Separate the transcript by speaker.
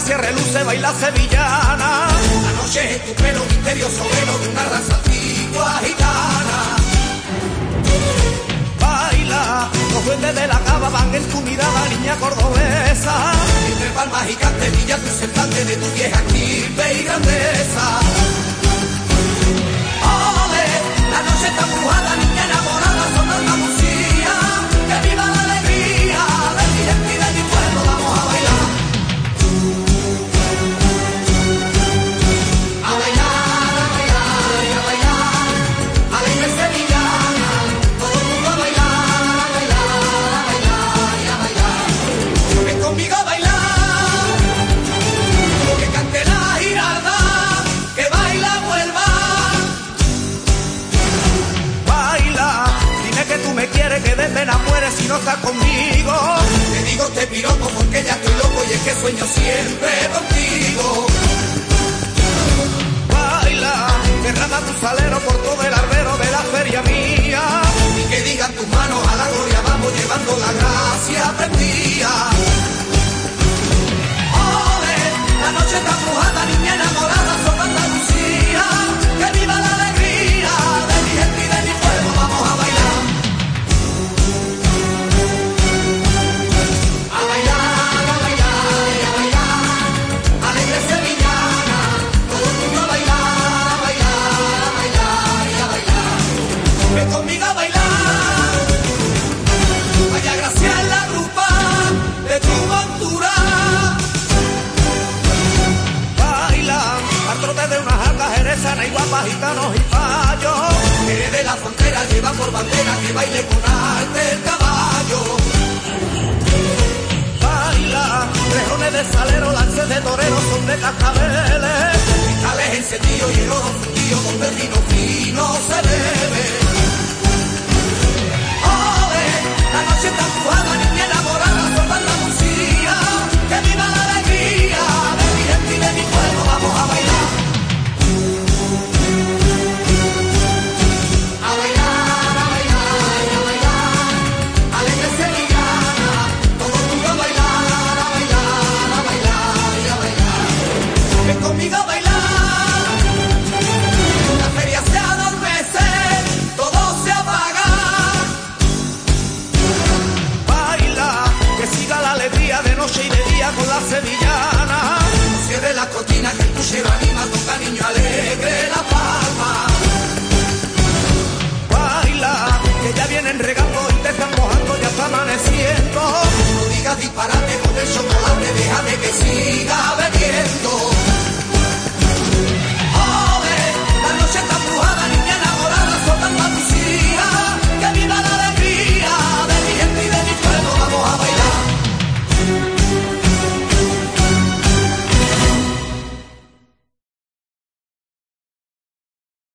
Speaker 1: gracia reluce, baila sevillana. La noche es tu pelo misterioso, velo de una raza antigua gitana. Baila, los duendes de la cava van en tu mirada, niña cordobesa. Entre palmas y canterillas, tu semblante de tu vieja aquí no estás conmigo. Te digo te piropo porque ya estoy loco y es que sueño siempre contigo. Baila, derrama tu salero por todo guapas, gitanos y fallos. Eres de la frontera, lleva por bandera que baile con arte el caballo. Baila, rejones de salero, lances de torero, son de cascabeles. Cristales encendidos y el oro fundido, donde el vino fino se bebe. conmigo a bailar. La feria se adormece, todo se apaga. Baila, que siga la alegría de noche y de día con la sevillana. Cierre la cortina que el puchero anima con cariño alegre la palma. Baila, que ya vienen regando y te están mojando, ya está amaneciendo. No digas disparate con eso